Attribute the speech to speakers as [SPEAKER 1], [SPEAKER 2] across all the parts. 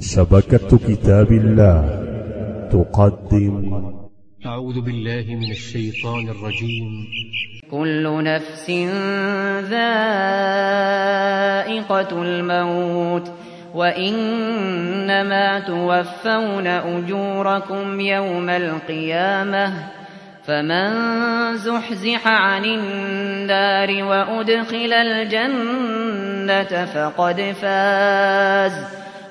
[SPEAKER 1] شبكة كتاب الله تقدم.
[SPEAKER 2] أعوذ بالله من الشيطان الرجيم.
[SPEAKER 3] كل نفس ذائقة الموت وإنما توفون أجوركم يوم القيامة. فمن زحزح عن النار وأدخل الجنة فقد فاز.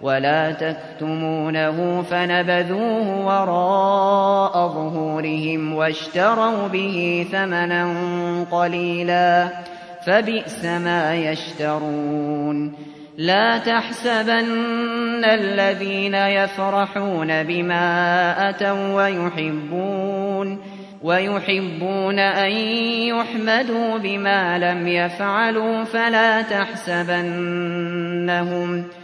[SPEAKER 3] ولا تكتمونه فنبذوه وراء ظهورهم واشتروا به ثمنا قليلا فبئس ما يشترون. لا تحسبن الذين يفرحون بما أتوا ويحبون ويحبون أن يحمدوا بما لم يفعلوا فلا تحسبنهم. فلا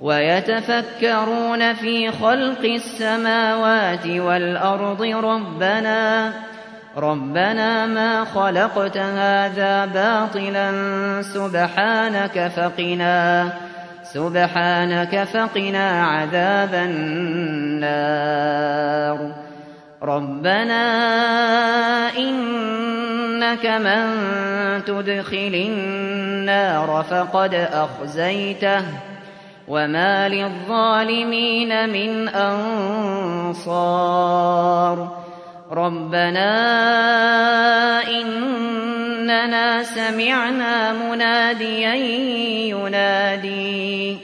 [SPEAKER 3] ويتفكرون في خلق السماوات والأرض ربنا ربنا ما خلقت هذا باطلا سبحانك فقنا سبحانك فقنا عذاب النار. ربنا إنك من تدخل النار فقد أخزيته. وما للظالمين من أنصار ربنا إننا سمعنا مناديا ينادي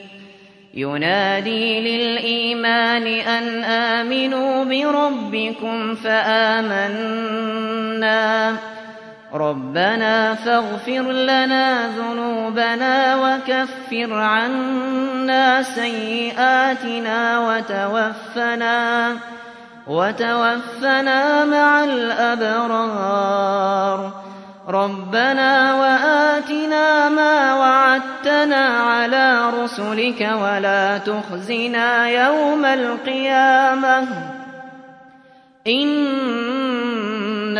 [SPEAKER 3] ينادي للإيمان أن آمنوا بربكم فآمنا ربنا فاغفر لنا ذنوبنا وكفر عنا سيئاتنا وتوفنا وتوفنا مع الأبرار ربنا وآتنا ما وعدتنا على رسلك ولا تخزنا يوم القيامة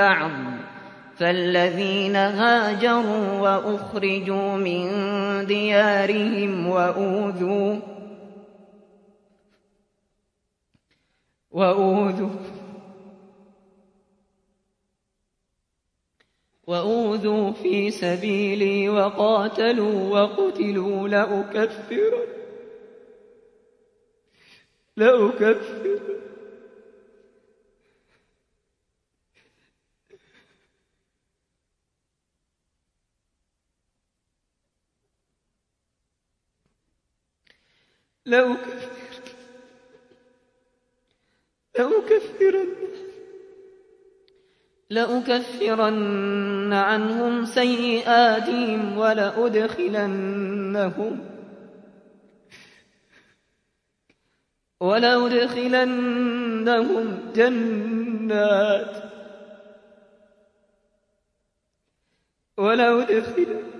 [SPEAKER 3] بعض فالذين هاجروا وأخرجوا من ديارهم وأوذوا وأوذوا وأوذوا في سبيلي وقاتلوا وقتلوا لأكفرن لأكفرن لأكفر لأكفرن لأكفرن عنهم سيئاتهم ولأدخلنهم ولأدخلنهم جنات. ولأدخلنهم